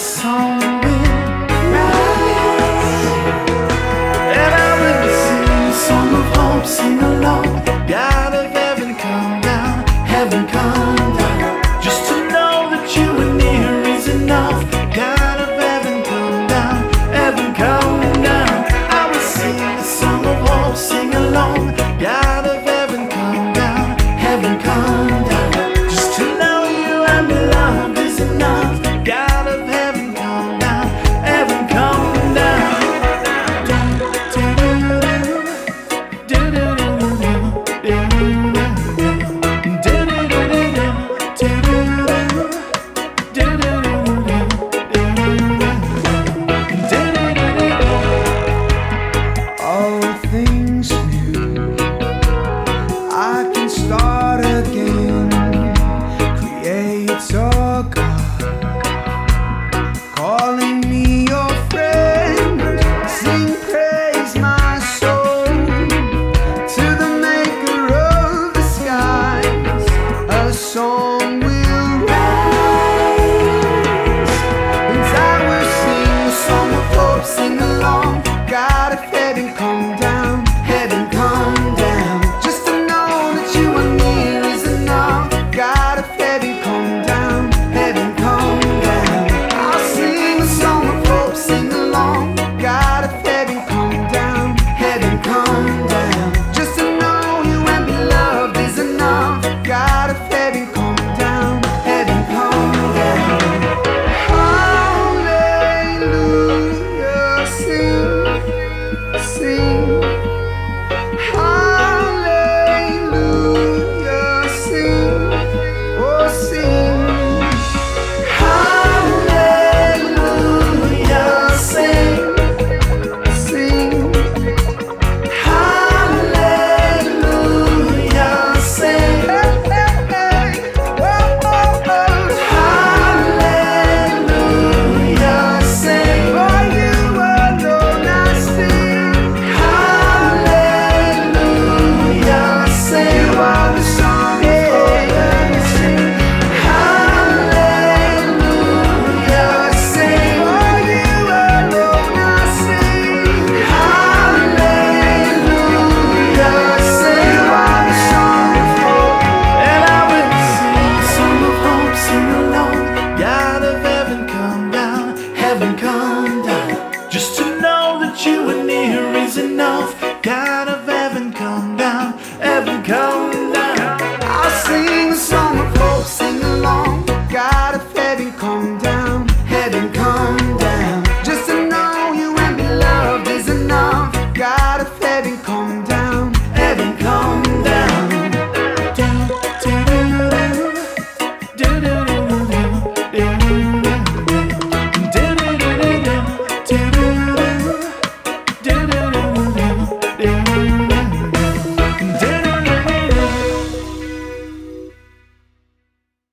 song. Is enough. God of heaven, come down, heaven, come down. I sing a song of hope, sing along. God of heaven, come down, heaven, come down. Just to know you and be loved is enough. God of heaven, come down, heaven, come down. Do do do do do do do.